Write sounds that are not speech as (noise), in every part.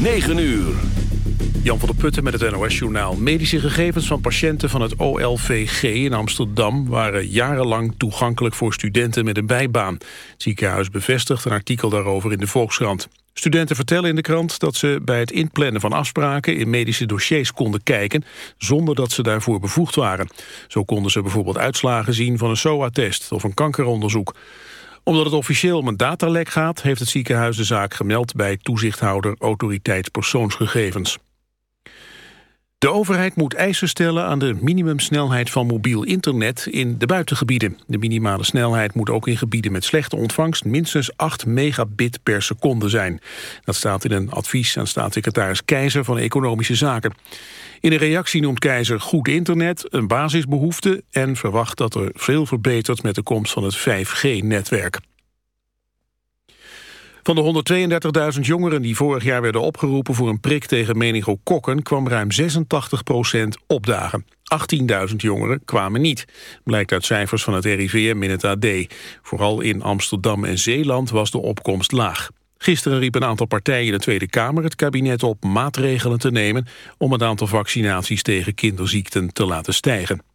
9 uur. Jan van der Putten met het NOS-journaal. Medische gegevens van patiënten van het OLVG in Amsterdam... waren jarenlang toegankelijk voor studenten met een bijbaan. Het ziekenhuis bevestigt een artikel daarover in de Volkskrant. Studenten vertellen in de krant dat ze bij het inplannen van afspraken... in medische dossiers konden kijken, zonder dat ze daarvoor bevoegd waren. Zo konden ze bijvoorbeeld uitslagen zien van een SOA-test of een kankeronderzoek omdat het officieel om een datalek gaat... heeft het ziekenhuis de zaak gemeld bij toezichthouder Autoriteit Persoonsgegevens. De overheid moet eisen stellen aan de minimumsnelheid van mobiel internet in de buitengebieden. De minimale snelheid moet ook in gebieden met slechte ontvangst minstens 8 megabit per seconde zijn. Dat staat in een advies aan staatssecretaris Keizer van Economische Zaken. In een reactie noemt Keizer goed internet een basisbehoefte en verwacht dat er veel verbetert met de komst van het 5G-netwerk. Van de 132.000 jongeren die vorig jaar werden opgeroepen voor een prik tegen meningokokken kwam ruim 86% opdagen. 18.000 jongeren kwamen niet, blijkt uit cijfers van het RIVM in het AD. Vooral in Amsterdam en Zeeland was de opkomst laag. Gisteren riep een aantal partijen in de Tweede Kamer het kabinet op maatregelen te nemen om het aantal vaccinaties tegen kinderziekten te laten stijgen.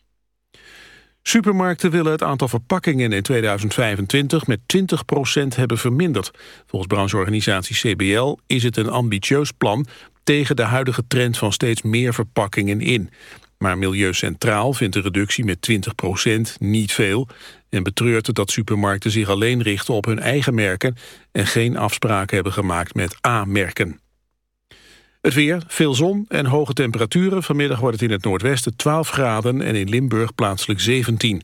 Supermarkten willen het aantal verpakkingen in 2025 met 20% hebben verminderd. Volgens brancheorganisatie CBL is het een ambitieus plan tegen de huidige trend van steeds meer verpakkingen in. Maar Milieu Centraal vindt de reductie met 20% niet veel... en betreurt het dat supermarkten zich alleen richten op hun eigen merken... en geen afspraken hebben gemaakt met A-merken. Het weer, veel zon en hoge temperaturen. Vanmiddag wordt het in het noordwesten 12 graden en in Limburg plaatselijk 17.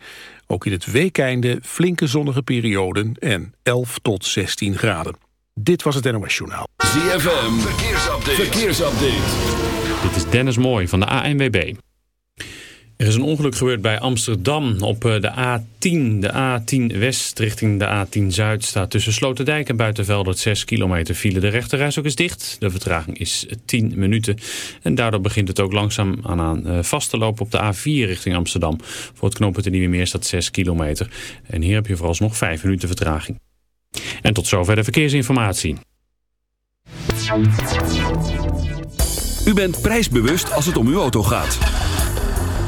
Ook in het weekeinde flinke zonnige perioden en 11 tot 16 graden. Dit was het NOS Journaal. ZFM, verkeersupdate. verkeersupdate. Dit is Dennis Mooij van de ANWB. Er is een ongeluk gebeurd bij Amsterdam op eh, de A10. De A10 West richting de A10 Zuid staat tussen Sloterdijk en Buitenveldert 6 kilometer file. De rechterreis ook is dicht. De vertraging is 10 minuten. En daardoor begint het ook langzaam aan eh, vast te lopen op de A4 richting Amsterdam. Voor het knooppunt in Nieuwe Meer staat 6 kilometer. En hier heb je vooralsnog 5 minuten vertraging. En tot zover de verkeersinformatie. U bent prijsbewust als het om uw auto gaat.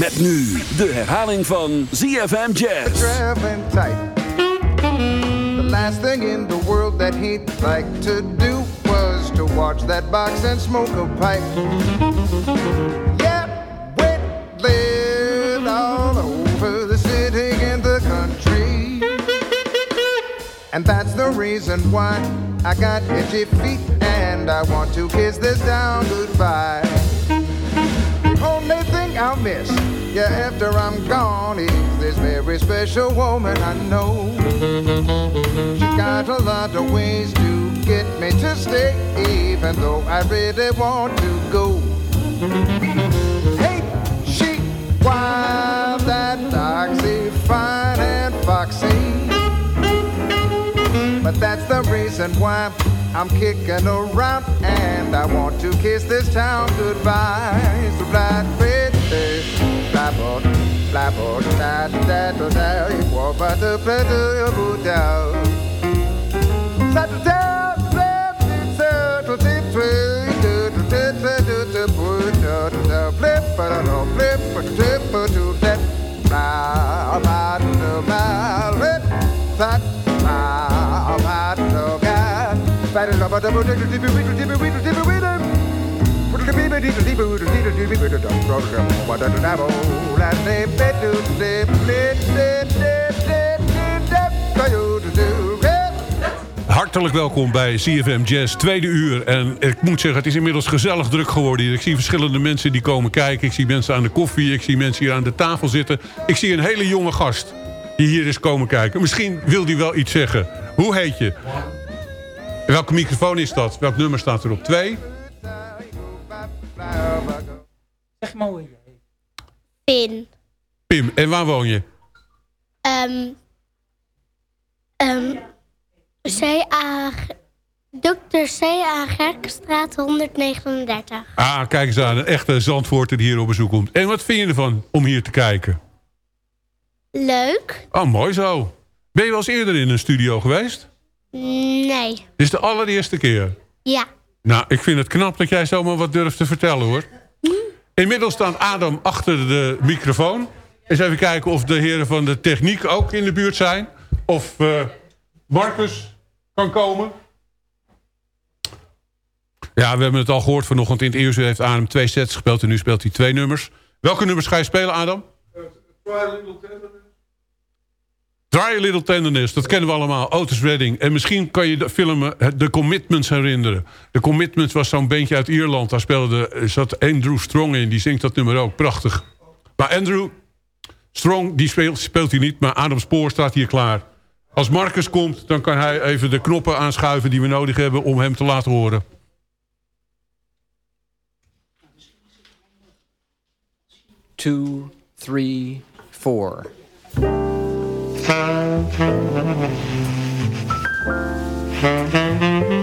Met nu de herhaling van ZFM Jazz. Traveling tight. The last thing in the world that he'd like to do was to watch that box and smoke a pipe. Yeah, went lived all over the city and the country. And that's the reason why I got itchy feet and I want to kiss this down goodbye. The think I'll miss, yeah, after I'm gone is this very special woman I know. She got a lot of ways to get me to stay, even though I really want to go. Hey, she wild, that doxy, fine and foxy. But that's the reason why I'm kicking around and I want to kiss this town goodbye. So black pretty, blabber, blabber, da da da da. It was but the pleasure of a doubt. Such a town, pleasant, such a tip, twist, twist, twist, twist, twist, twist, twist, twist, twist, twist, twist, Hartelijk welkom bij CFM Jazz, tweede uur. En ik moet zeggen, het is inmiddels gezellig druk geworden hier. Ik zie verschillende mensen die komen kijken. Ik zie mensen aan de koffie, ik zie mensen hier aan de tafel zitten. Ik zie een hele jonge gast die hier is komen kijken. Misschien wil die wel iets zeggen. Hoe heet je? Welke microfoon is dat? Welk nummer staat er op? Twee? Zeg maar hoe je Pin. Pim, en waar woon je? Ehm ehm C.A. Dr. C.A. Gerkenstraat 139. Ah, kijk eens aan. Een echte Zandvoorter die hier op bezoek komt. En wat vind je ervan om hier te kijken? Leuk? Oh, mooi zo. Ben je wel eens eerder in een studio geweest? Nee. Dit is de allereerste keer. Ja. Nou, ik vind het knap dat jij zomaar wat durft te vertellen, hoor. Inmiddels staat Adam achter de microfoon. Eens even kijken of de heren van de techniek ook in de buurt zijn. Of eh, Marcus kan komen. Ja, we hebben het al gehoord vanochtend. In het eerste uur heeft Adam twee sets gespeeld en nu speelt hij twee nummers. Welke nummers ga je spelen, Adam? Try a Little Tenderness, dat kennen we allemaal. Otis Redding. En misschien kan je de film eh, The Commitments herinneren. The Commitments was zo'n bandje uit Ierland. Daar speelde, eh, zat Andrew Strong in. Die zingt dat nummer ook. Prachtig. Maar Andrew Strong, die speelt, speelt hij niet. Maar Adam Spoor staat hier klaar. Als Marcus komt, dan kan hij even de knoppen aanschuiven... die we nodig hebben om hem te laten horen. Two, three, four. Thank you.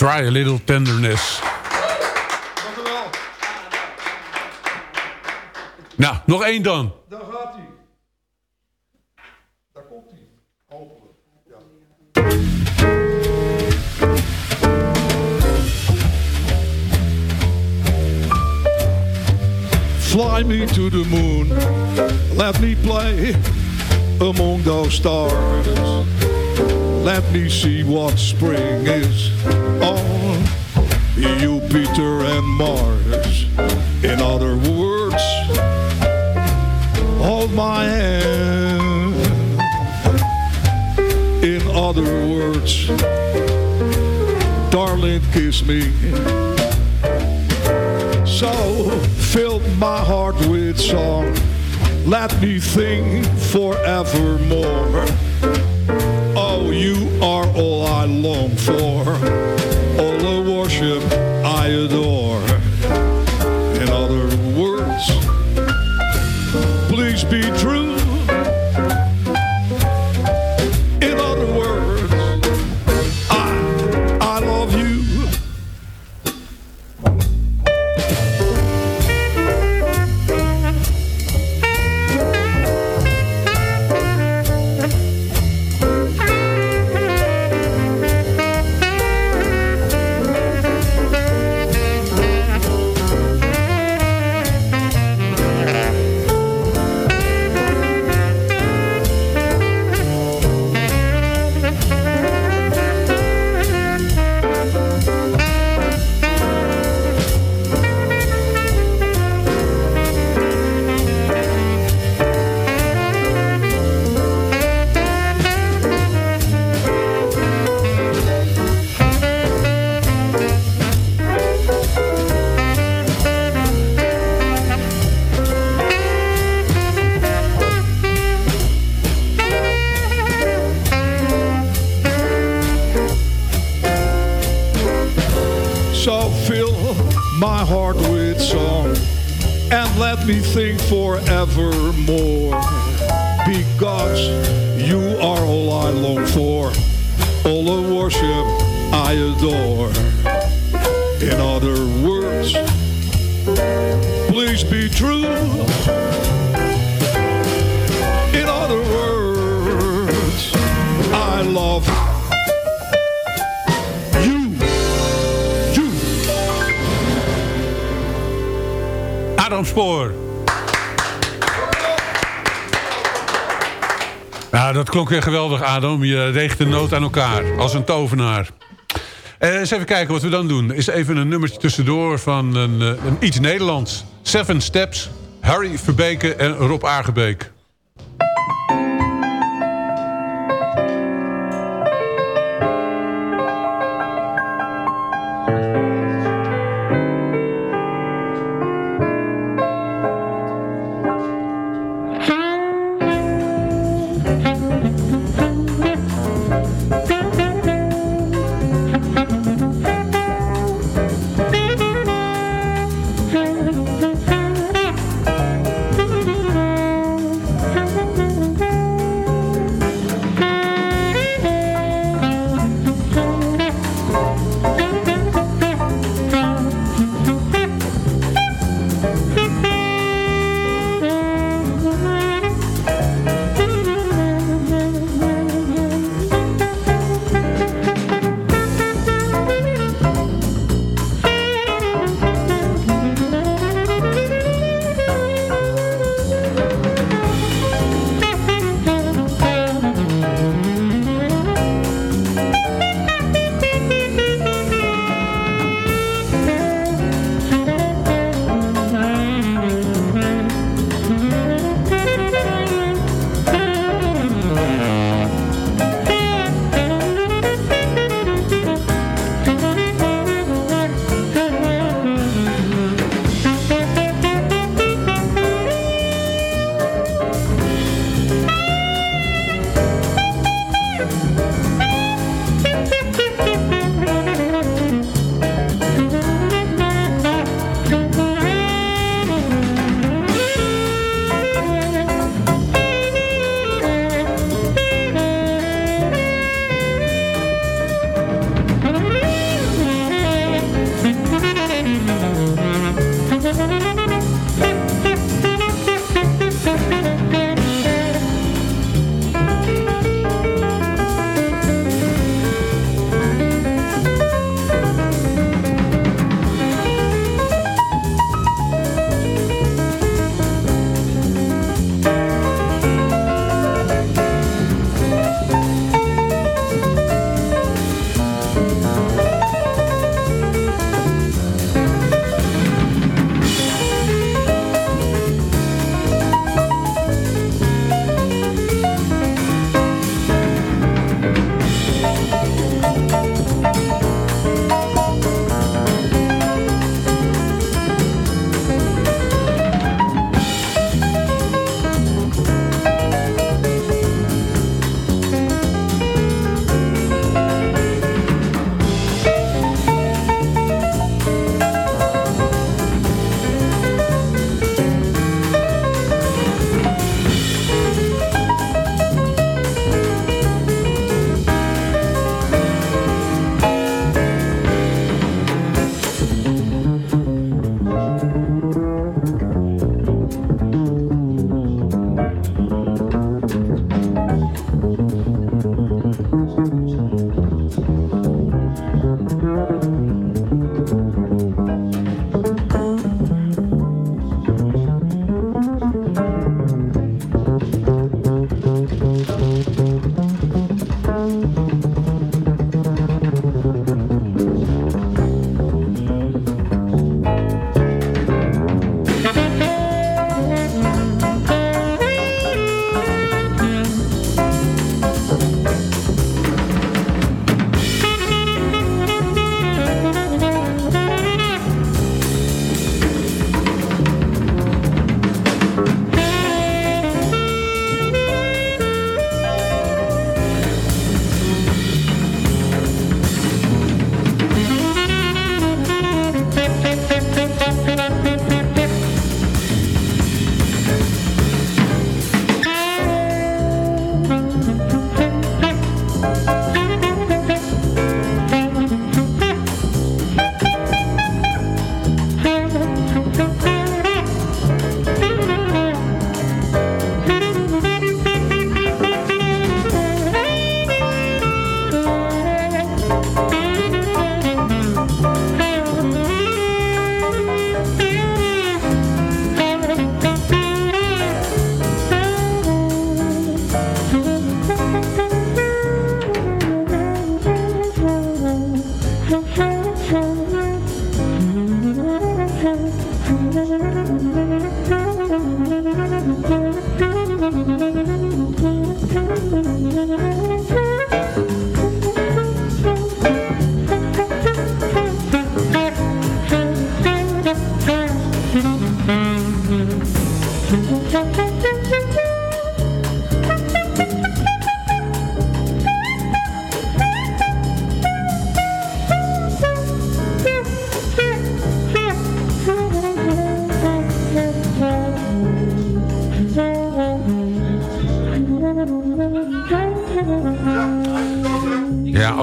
Try a little tenderness. Nou, nog één dan. Daar gaat hij. Daar komt hij. Hopelijk. Fly me to the moon. Let me play among those stars. Let me see what spring is Jupiter and Mars. In other words, hold my hand. In other words, darling, kiss me. So fill my heart with song. Let me sing forevermore. Oh, you are all I long for, worship I adore. Klonk weer geweldig, Adam. Je reegt de noot aan elkaar, als een tovenaar. Eh, eens even kijken wat we dan doen. Is even een nummertje tussendoor van een, eh, een iets Nederlands. Seven Steps, Harry Verbeke en Rob Aargebeek.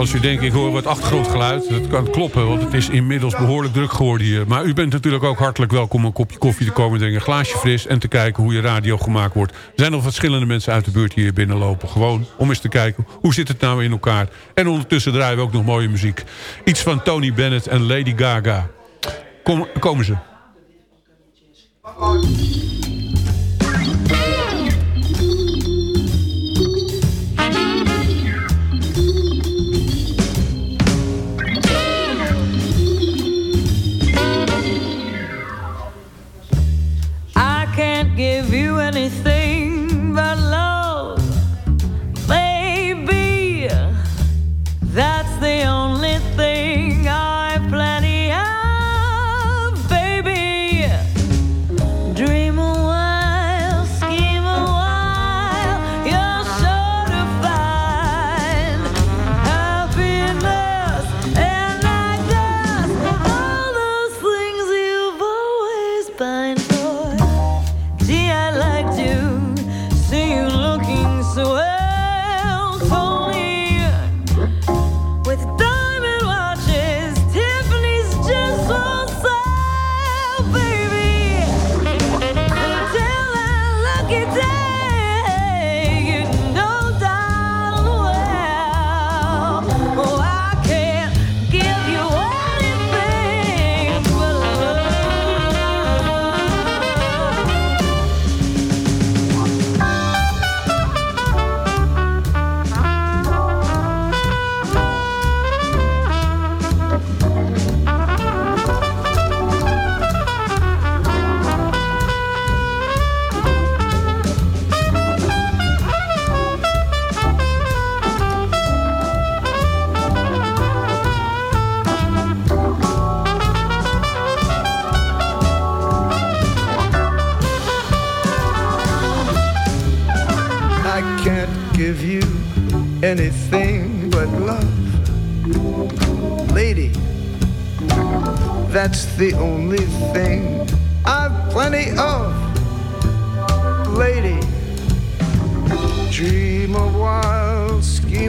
Als u denkt, ik hoor wat achtergrondgeluid. Dat kan kloppen, want het is inmiddels behoorlijk druk geworden hier. Maar u bent natuurlijk ook hartelijk welkom een kopje koffie te komen drinken. Een glaasje fris en te kijken hoe je radio gemaakt wordt. Er zijn nog verschillende mensen uit de buurt die hier binnenlopen. Gewoon om eens te kijken, hoe zit het nou in elkaar. En ondertussen draaien we ook nog mooie muziek. Iets van Tony Bennett en Lady Gaga. Kom, komen ze.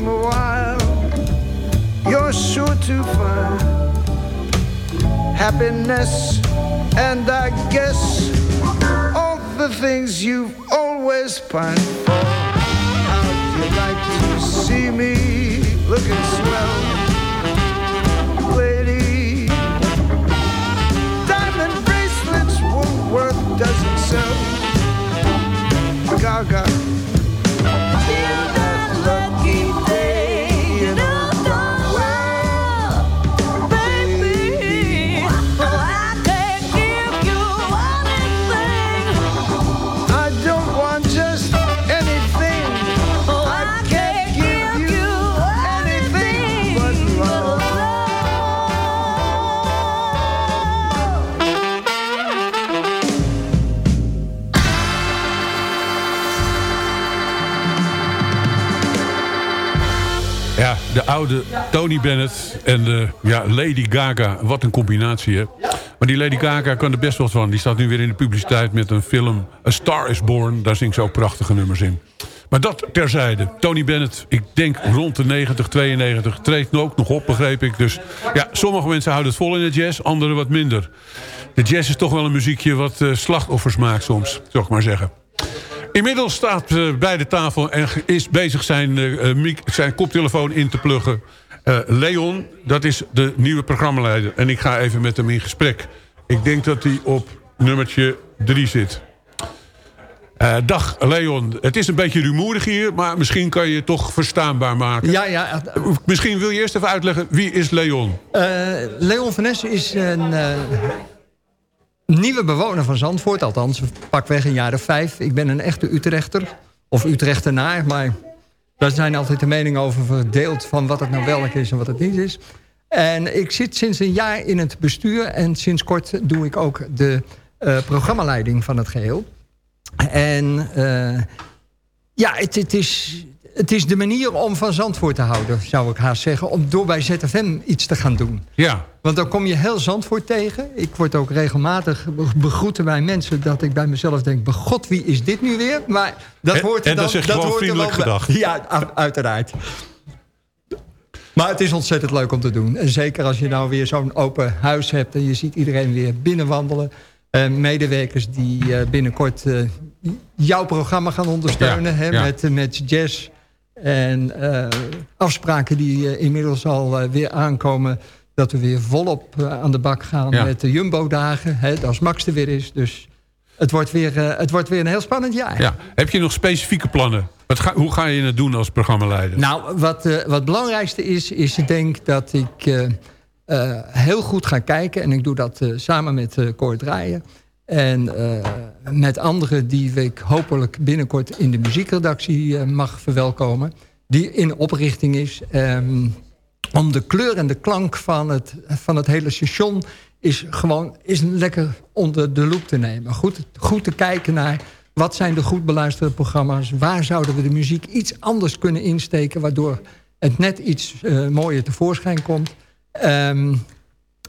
A while, you're sure to find happiness, and I guess all the things you've always pined for. How'd you like to see me looking swell, lady? Diamond bracelets Woolworth doesn't sell. Gaga. Oude Tony Bennett en de ja, Lady Gaga. Wat een combinatie, hè? Maar die Lady Gaga kan er best wel van. Die staat nu weer in de publiciteit met een film... A Star is Born. Daar zingt ze ook prachtige nummers in. Maar dat terzijde. Tony Bennett, ik denk rond de 90, 92... treedt ook nog op, begreep ik. Dus ja, sommige mensen houden het vol in de jazz. Anderen wat minder. De jazz is toch wel een muziekje wat eh, slachtoffers maakt soms. Zou ik maar zeggen. Inmiddels staat eh, bij de tafel en is bezig zijn, eh, eh, zijn koptelefoon in te pluggen. Leon, dat is de nieuwe programmaleider. En ik ga even met hem in gesprek. Ik denk dat hij op nummertje drie zit. Dag Leon, het is een beetje rumoerig hier, maar misschien kan je het toch verstaanbaar maken. Ja, ja. Misschien wil je eerst even uitleggen, wie is Leon? Leon van Ness is een nieuwe bewoner van Zandvoort. Althans, pakweg een jaar of vijf. Ik ben een echte Utrechter. Of Utrechtenaar, maar daar zijn altijd de meningen over verdeeld... van wat het nou welk is en wat het niet is. En ik zit sinds een jaar in het bestuur... en sinds kort doe ik ook de eh, programmaleiding van het geheel. En eh, ja, het, het, is, het is de manier om van Zandvoort te houden, zou ik haast zeggen. Om door bij ZFM iets te gaan doen. Ja. Want dan kom je heel Zandvoort tegen. Ik word ook regelmatig be- begroeten bij mensen... dat ik bij mezelf denk, begot, wie is dit nu weer? Maar dat En- hoort er en dan je gewoon hoort vriendelijk gedag. Ja, uiteraard. Maar het is ontzettend leuk om te doen. En zeker als je nou weer zo'n open huis hebt... en je ziet iedereen weer binnenwandelen. Eh, medewerkers die eh, binnenkort eh, jouw programma gaan ondersteunen... Ja, hè, ja. Met, met jazz en eh, afspraken die eh, inmiddels al eh, weer aankomen... dat we weer volop aan de bak gaan Ja. met de Jumbo-dagen. Als Max er weer is. Dus het wordt weer, het wordt weer een heel spannend jaar. Ja. Heb je nog specifieke plannen? Wat ga, hoe ga je het doen als programmaleider? Nou, wat, eh, wat het belangrijkste is, is ik denk dat ik heel goed ga kijken. En ik doe dat samen met eh Cor Draaien. En eh, met anderen die ik hopelijk binnenkort in de muziekredactie eh, mag verwelkomen. Die in oprichting is. Ehm, om de kleur en de klank van het, van het hele station is gewoon is lekker onder de loep te nemen. Goed, goed te kijken naar wat zijn de goed beluisterde programma's. Waar zouden we de muziek iets anders kunnen insteken... waardoor het net iets eh, mooier tevoorschijn komt. Ehm,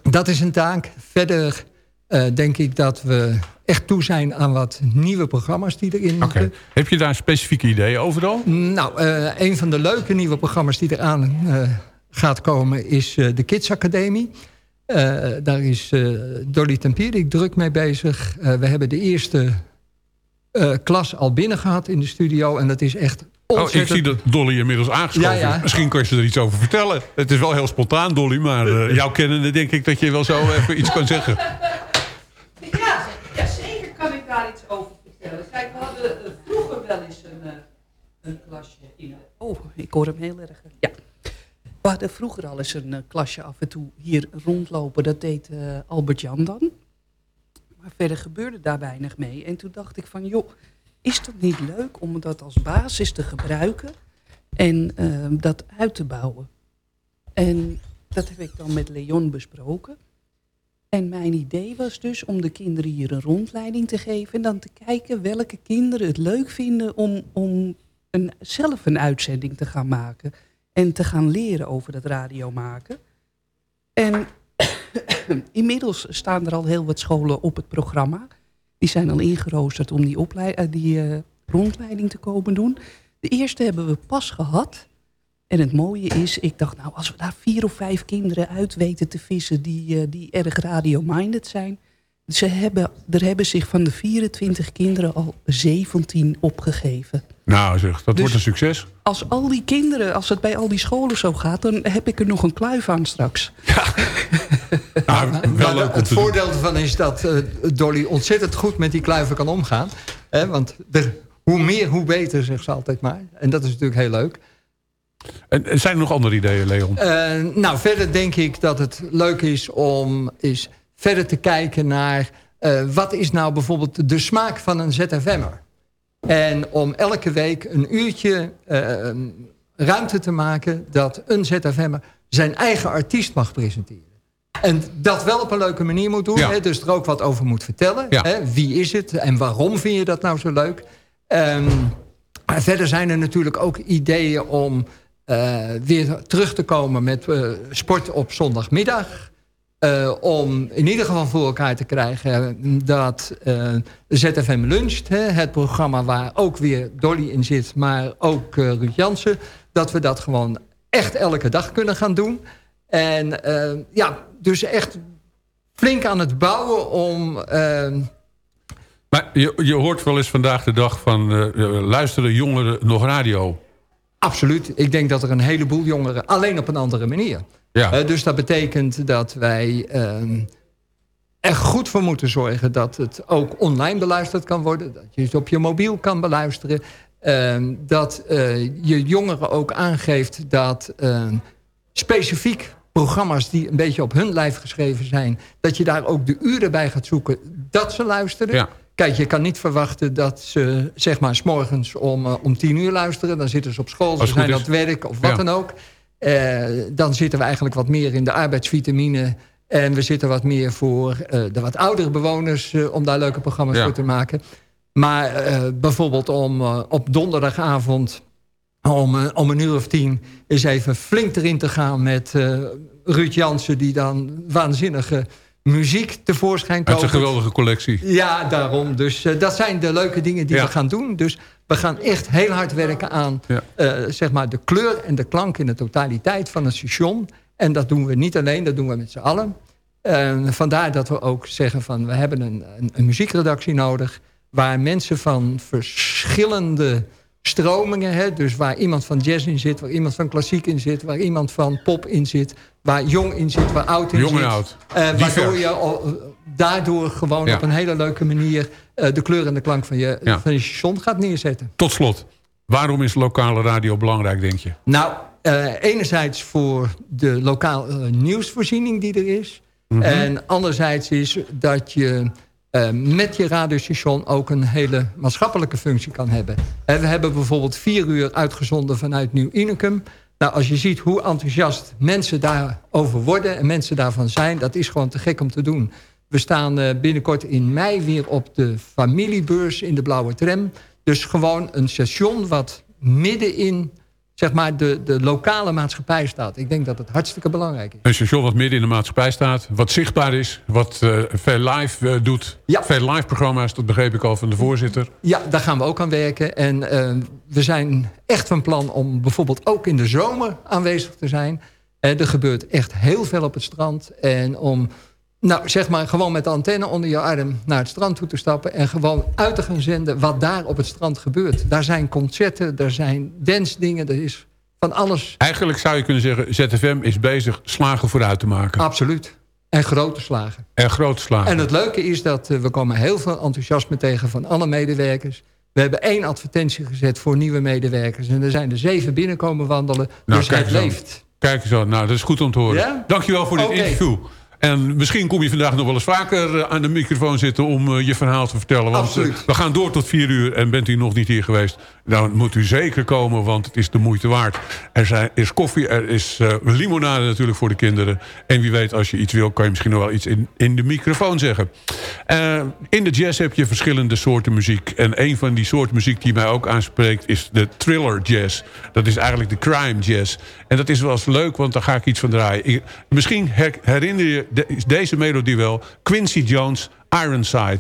dat is een taak. Verder eh, denk ik dat we echt toe zijn aan wat nieuwe programma's die erin Oké. moeten. Heb je daar specifieke ideeën over dan? Nou, eh, een van de leuke nieuwe programma's die eraan eh gaat komen is de Kids Academie. Daar is Dolly Tempierik druk mee bezig. We hebben de eerste klas al binnen gehad in de studio. En dat is echt Oh, ik ontzettend... zie dat Dolly inmiddels aangeschoven Ja, ja. is. Misschien kan je er iets over vertellen. Het is wel heel spontaan, Dolly, maar eh, jouw kennende denk ik dat je wel zo even iets kan zeggen. Ja, ja, zeker kan ik daar iets over vertellen. Kijk, we hadden eh, vroeger wel eens een, eh, een klasje in... Oh, ik hoor hem heel erg. Ja. We hadden vroeger al eens een eh, klasje af en toe hier rondlopen. Dat deed Albert-Jan dan. Maar verder gebeurde daar weinig mee. En toen dacht ik van, joh, is dat niet leuk om dat als basis te gebruiken... en dat uit te bouwen? En dat heb ik dan met Leon besproken. En mijn idee was dus om de kinderen hier een rondleiding te geven... en dan te kijken welke kinderen het leuk vinden om, om een, zelf een uitzending te gaan maken... en te gaan leren over dat radio maken. En (clears throat) inmiddels staan er al heel wat scholen op het programma. Die zijn al ingeroosterd om die, eh, die eh, rondleiding te komen doen. De eerste hebben we pas gehad... En het mooie is, ik dacht, nou, als we daar vier of vijf kinderen uit weten te vissen die, eh, die erg radio-minded zijn. Ze hebben, er hebben zich van de 24 kinderen al 17 opgegeven. Nou zeg, dat Dus- wordt een succes. Als al die kinderen, als het bij al die scholen zo gaat, dan heb ik er nog een kluif aan straks. (laughs) Nou, wel Maar leuk om het voordeel ervan is dat eh, Dolly ontzettend goed met die kluiven kan omgaan. Hè, want er, hoe meer, hoe beter, zegt ze altijd maar. En dat is natuurlijk heel leuk. En, zijn er nog andere ideeën, Leon? Eh, nou, verder denk ik dat het leuk is om is verder te kijken naar... eh, wat is nou bijvoorbeeld de smaak van een ZFM'er? En om elke week een uurtje eh, ruimte te maken... dat een ZFM'er zijn eigen artiest mag presenteren. En dat wel op een leuke manier moet doen. Ja. Hè, dus er ook wat over moet vertellen. Ja. Hè, wie is het en waarom vind je dat nou zo leuk? Ehm, maar verder zijn er natuurlijk ook ideeën om weer terug te komen met eh, sport op zondagmiddag. Eh, om in ieder geval voor elkaar te krijgen dat eh, ZFM Luncht, hè, het programma waar ook weer Dolly in zit, maar ook eh, Ruud Jansen, dat we dat gewoon echt elke dag kunnen gaan doen. En eh, ja, dus echt flink aan het bouwen om... eh, Maar je, je hoort wel eens vandaag de dag van... eh, eh, luisteren jongeren nog radio? Absoluut. Ik denk dat er een heleboel jongeren... alleen op een andere manier. Ja. Eh, dus dat betekent dat wij... ehm, er goed voor moeten zorgen dat het ook online beluisterd kan worden. Dat je het op je mobiel kan beluisteren. Ehm, dat eh, je jongeren ook aangeeft dat ehm, specifiek programma's die een beetje op hun lijf geschreven zijn... dat je daar ook de uren bij gaat zoeken dat ze luisteren. Kijk, je kan niet verwachten dat ze zeg maar... s morgens om, eh, om tien uur luisteren. Dan zitten ze op school, ze zijn aan het werk of wat Ja. dan ook. Eh, dan zitten we eigenlijk wat meer in de arbeidsvitamine... en we zitten wat meer voor eh, de wat oudere bewoners... om daar leuke programma's Ja. voor te maken. Maar bijvoorbeeld om op donderdagavond om, om een uur of tien... is even flink erin te gaan met Ruud Jansen... die dan waanzinnige muziek tevoorschijn Uit komt. zijn geweldige collectie. Ja, daarom. Dus eh, dat zijn de leuke dingen die Ja. we gaan doen. Dus we gaan echt heel hard werken aan Ja. eh, zeg maar de kleur en de klank in de totaliteit van een station. En dat doen we niet alleen, dat doen we met z'n allen. Vandaar dat we ook zeggen van we hebben een, een, een muziekredactie nodig... waar mensen van verschillende stromingen... Hè, dus waar iemand van jazz in zit, waar iemand van klassiek in zit... waar iemand van pop in zit, waar jong in zit, waar oud in Jong zit. en oud. Eh, waardoor je al, eh, daardoor gewoon Ja. op een hele leuke manier... eh, de kleur en de klank van je, Ja. van je station gaat neerzetten. Tot slot, waarom is lokale radio belangrijk, denk je? Nou, eh, enerzijds voor de lokale nieuwsvoorziening die er is. Mhm. En anderzijds is dat je eh, met je radiostation ook een hele maatschappelijke functie kan hebben. Hè, we hebben bijvoorbeeld vier uur uitgezonden vanuit Nieuw Unicum. Nou, als je ziet hoe enthousiast mensen daarover worden en mensen daarvan zijn... dat is gewoon te gek om te doen. We staan eh, binnenkort in mei weer op de familiebeurs in de Blauwe Tram. Dus gewoon een station wat midden in zeg maar, de, de lokale maatschappij staat. Ik denk dat het hartstikke belangrijk is. Een station wat midden in de maatschappij staat. Wat zichtbaar is. Wat eh, veel live eh, doet. Veel live programma's, dat begreep ik al van de voorzitter. Ja, daar gaan we ook aan werken. En eh, we zijn echt van plan om bijvoorbeeld ook in de zomer aanwezig te zijn. Er gebeurt echt heel veel op het strand. En om, nou zeg maar, gewoon met de antenne onder je arm naar het strand toe te stappen. En gewoon uit te gaan zenden wat daar op het strand gebeurt. Daar zijn concerten, daar zijn dansdingen, er is van alles. Eigenlijk zou je kunnen zeggen, ZFM is bezig slagen vooruit te maken. Absoluut. En grote slagen. En grote slagen. En het leuke is dat eh, we komen heel veel enthousiasme tegen van alle medewerkers. We hebben één advertentie gezet voor nieuwe medewerkers. En er zijn er zeven binnenkomen wandelen. Nou, dus het leeft. Kijk eens aan. Nou, dat is goed om te horen. Ja? Dankjewel voor dit interview. En misschien kom je vandaag nog wel eens vaker eh, aan de microfoon zitten... om eh, je verhaal te vertellen. Want Absoluut. eh, we gaan door tot vier uur en bent u nog niet hier geweest... dan moet u zeker komen, want het is de moeite waard. Er zijn, is koffie, er is eh, limonade natuurlijk voor de kinderen. En wie weet, als je iets wil, kan je misschien nog wel iets in, in de microfoon zeggen. Eh, in de jazz heb je verschillende soorten muziek. En een van die soorten muziek die mij ook aanspreekt... is de thriller jazz. Dat is eigenlijk de crime jazz. En dat is wel eens leuk, want daar ga ik iets van draaien. Misschien her- herinner je de- deze melodie wel. Quincy Jones, Ironside.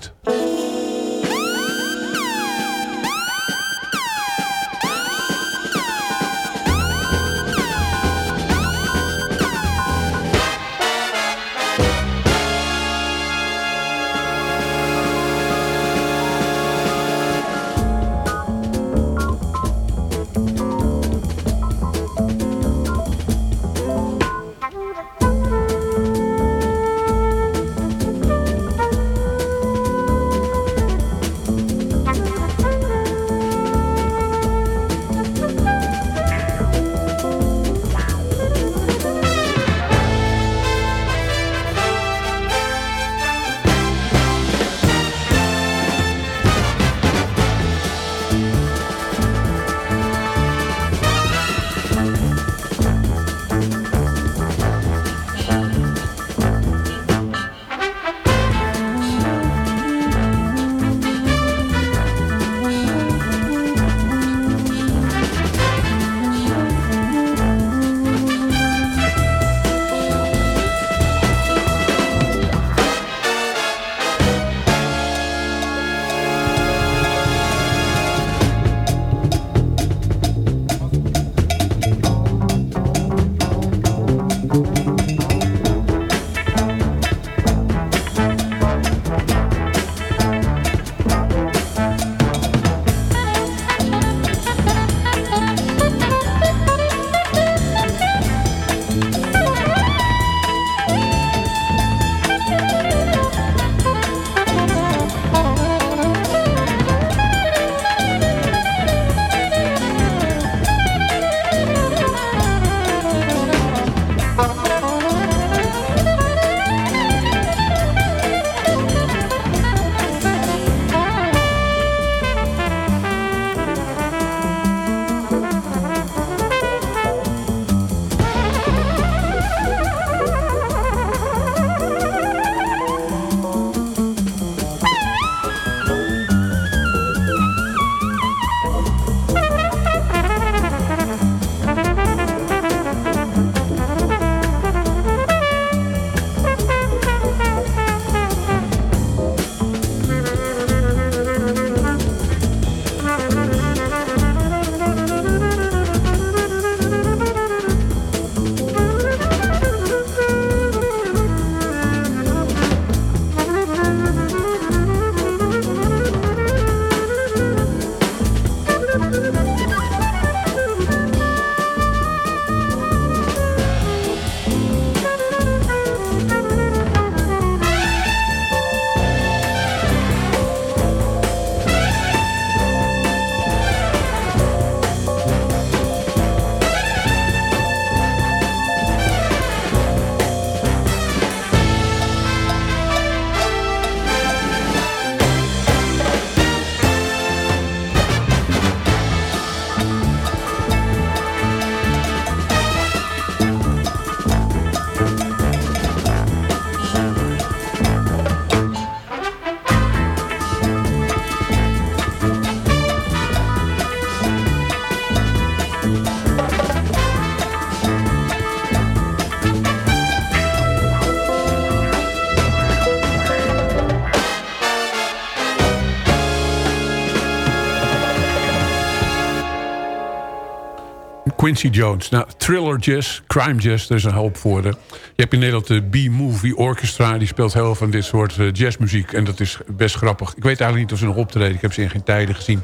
Quincy Jones. Nou, thriller jazz, crime jazz, daar is een hoop voor. Je hebt in Nederland de B-Movie Orchestra. Die speelt heel veel van dit soort eh, jazzmuziek. En dat is best grappig. Ik weet eigenlijk niet of ze nog optreden. Ik heb ze in geen tijden gezien.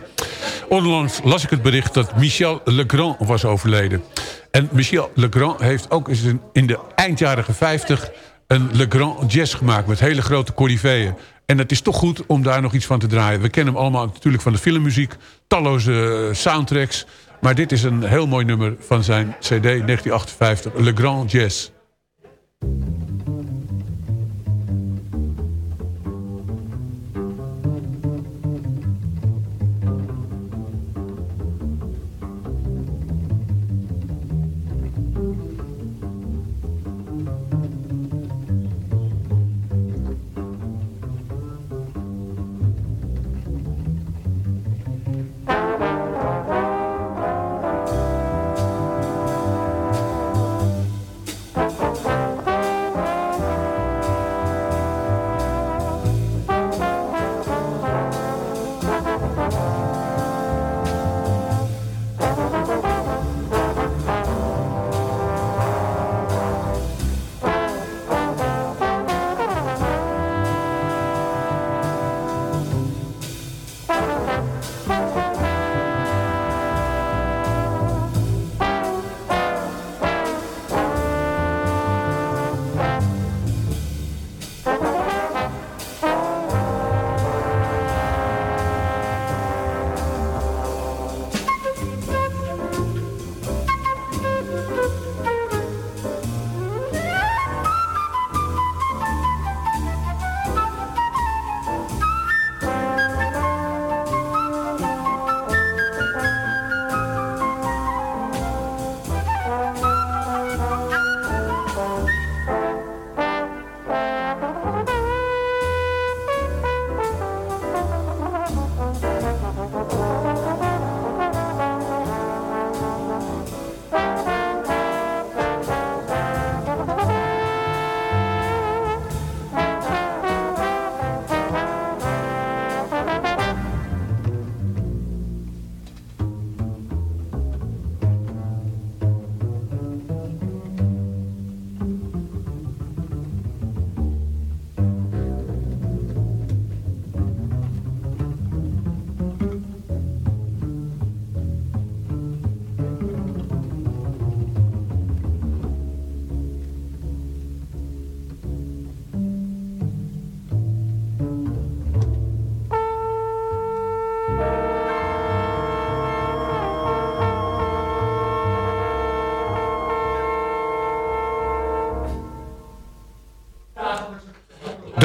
Onlangs las ik het bericht dat Michel Legrand was overleden. En Michel Legrand heeft ook in- de eindjarige 50 een Legrand jazz gemaakt... met hele grote corriveeën. En het is toch goed om daar nog iets van te draaien. We kennen hem allemaal natuurlijk van de filmmuziek. Talloze eh, soundtracks. Maar dit is een heel mooi nummer van zijn cd 1958. Le Grand Jazz.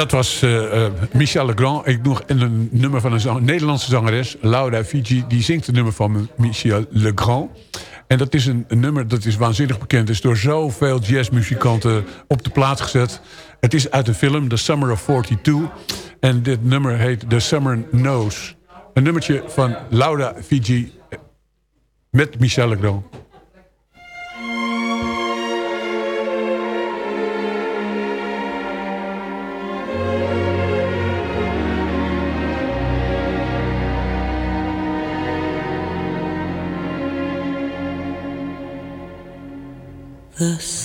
Dat was eh, eh, Michel Legrand. Ik nog een nummer van een Nederlandse zangeres, Laura Fiji. Die zingt het nummer van Michel Legrand. En dat is een, nummer dat is waanzinnig bekend. is door zoveel jazzmuzikanten op de plaats gezet. Het is uit een film, The Summer of 42. En dit nummer heet The Summer Knows. Een nummertje van Laura Fiji met Michel Legrand. The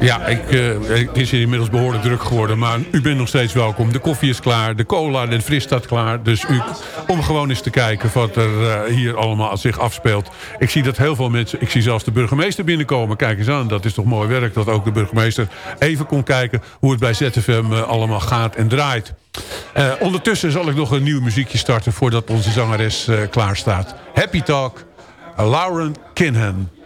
Ja, ik, eh, het is inmiddels behoorlijk druk geworden. Maar u bent nog steeds welkom. De koffie is klaar. De cola en de fris staat klaar. Dus u, om gewoon eens te kijken wat er eh, hier allemaal zich afspeelt. Ik zie dat heel veel mensen... Ik zie zelfs de burgemeester binnenkomen. Kijk eens aan. Dat is toch mooi werk. Dat ook de burgemeester even kon kijken... hoe het bij ZFM eh, allemaal gaat en draait. Ondertussen zal ik nog een nieuw muziekje starten... voordat onze zangeres klaar staat. Happy Talk. Lauren Kinhan.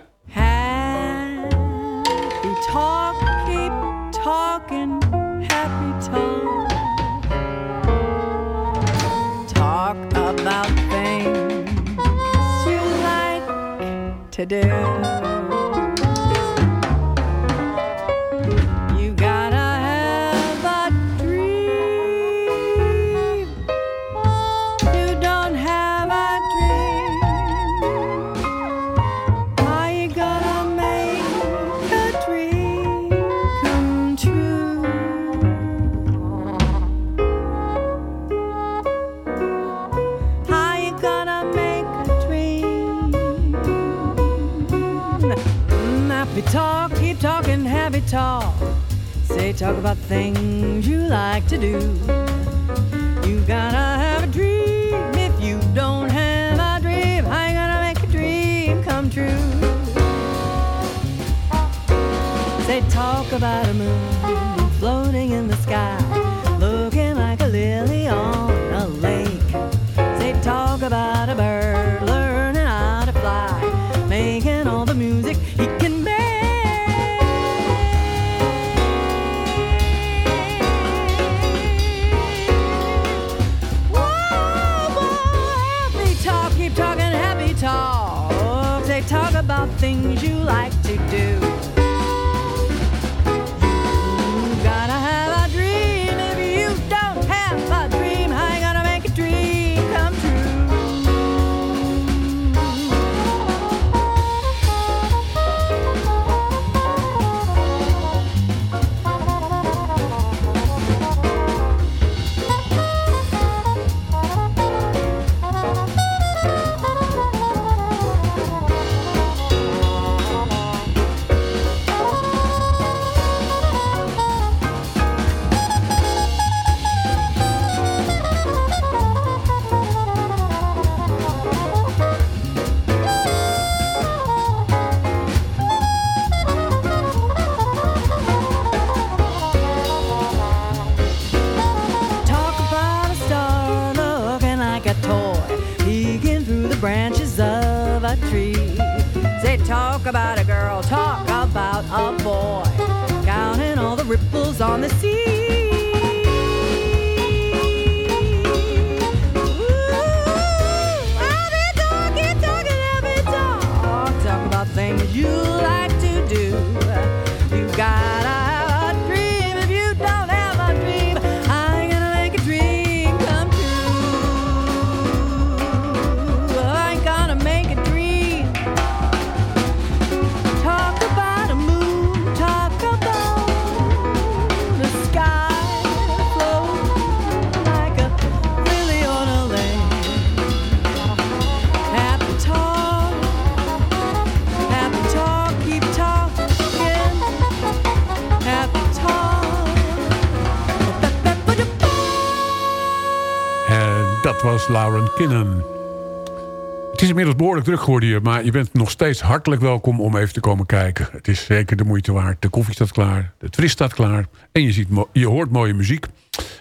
To do. Talk about things you like to do. You gotta have a dream. If you don't have a dream, you gonna make a dream come true? Say talk about a moon on the sea. Druk geworden hier... maar je bent nog steeds hartelijk welkom om even te komen kijken. Het is zeker de moeite waard. De koffie staat klaar, het fris staat klaar... en je, ziet je hoort mooie muziek.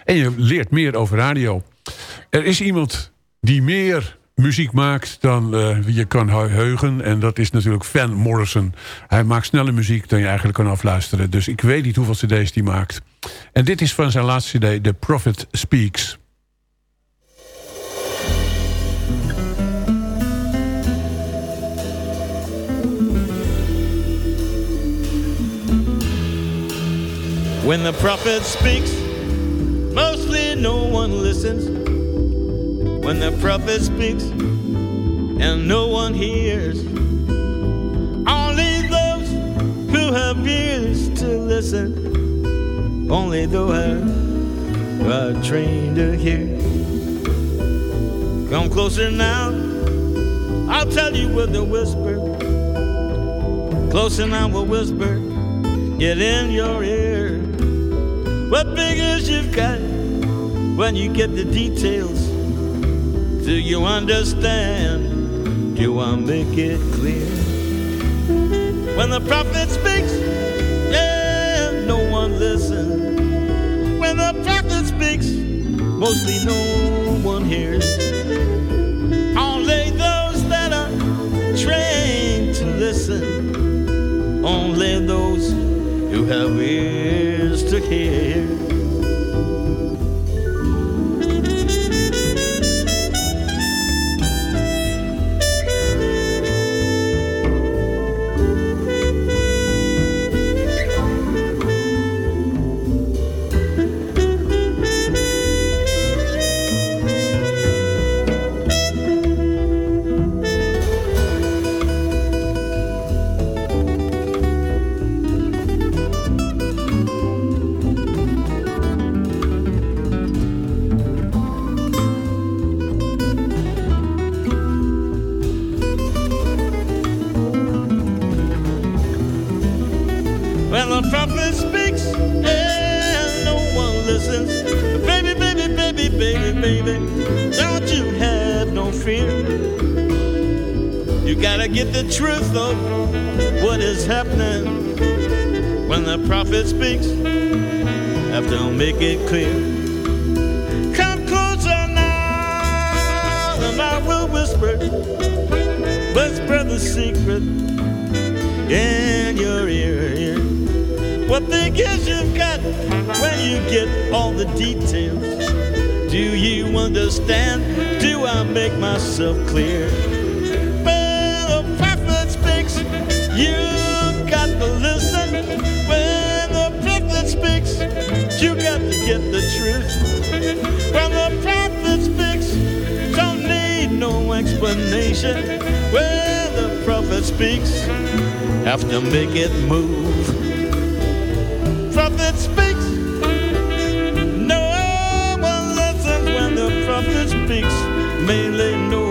En je leert meer over radio. Er is iemand die meer muziek maakt dan eh, je kan heu- heugen. En dat is natuurlijk Van Morrison. Hij maakt snelle muziek dan je eigenlijk kan afluisteren. Dus ik weet niet hoeveel cd's die maakt. En dit is van zijn laatste cd, The Prophet Speaks... When the prophet speaks, mostly no one listens. When the prophet speaks, and no one hears. Only those who have ears to listen, only those who are trained to hear. Come closer now, I'll tell you with a whisper. Closer now, a whisper, get in your ear. What you've got when you get the details? Do you understand? Do I make it clear? When the prophet speaks, yeah, no one listens. When the prophet speaks, mostly no one hears. Only those that are trained to listen, only those who have ears to hear. Baby, baby, baby, don't you have no fear. You gotta get the truth of what is happening. When the prophet speaks, have to make it clear. Come closer now, and I will whisper, whisper the secret in your ear. What thing is you've got when you get all the details? Do you understand? Do I make myself clear? When the prophet speaks, you got to listen. When the prophet speaks, you got to get the truth. When the prophet speaks, don't need no explanation. When the prophet speaks, have to make it move. Prophet speaks, mainly no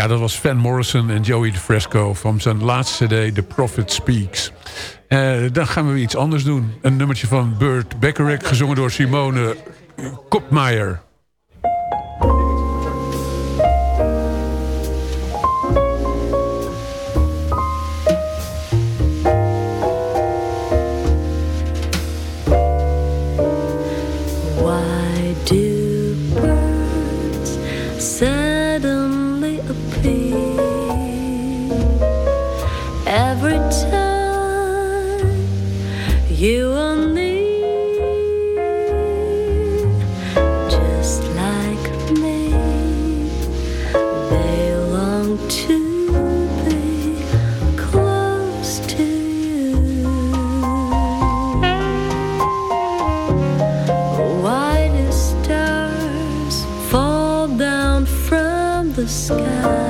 Ja, dat was Van Morrison en Joey DeFresco van zijn laatste cd The Prophet Speaks. Eh, dan gaan we iets anders doen. Een nummertje van Burt Beckerick, gezongen door Simone Kopmaier. sky.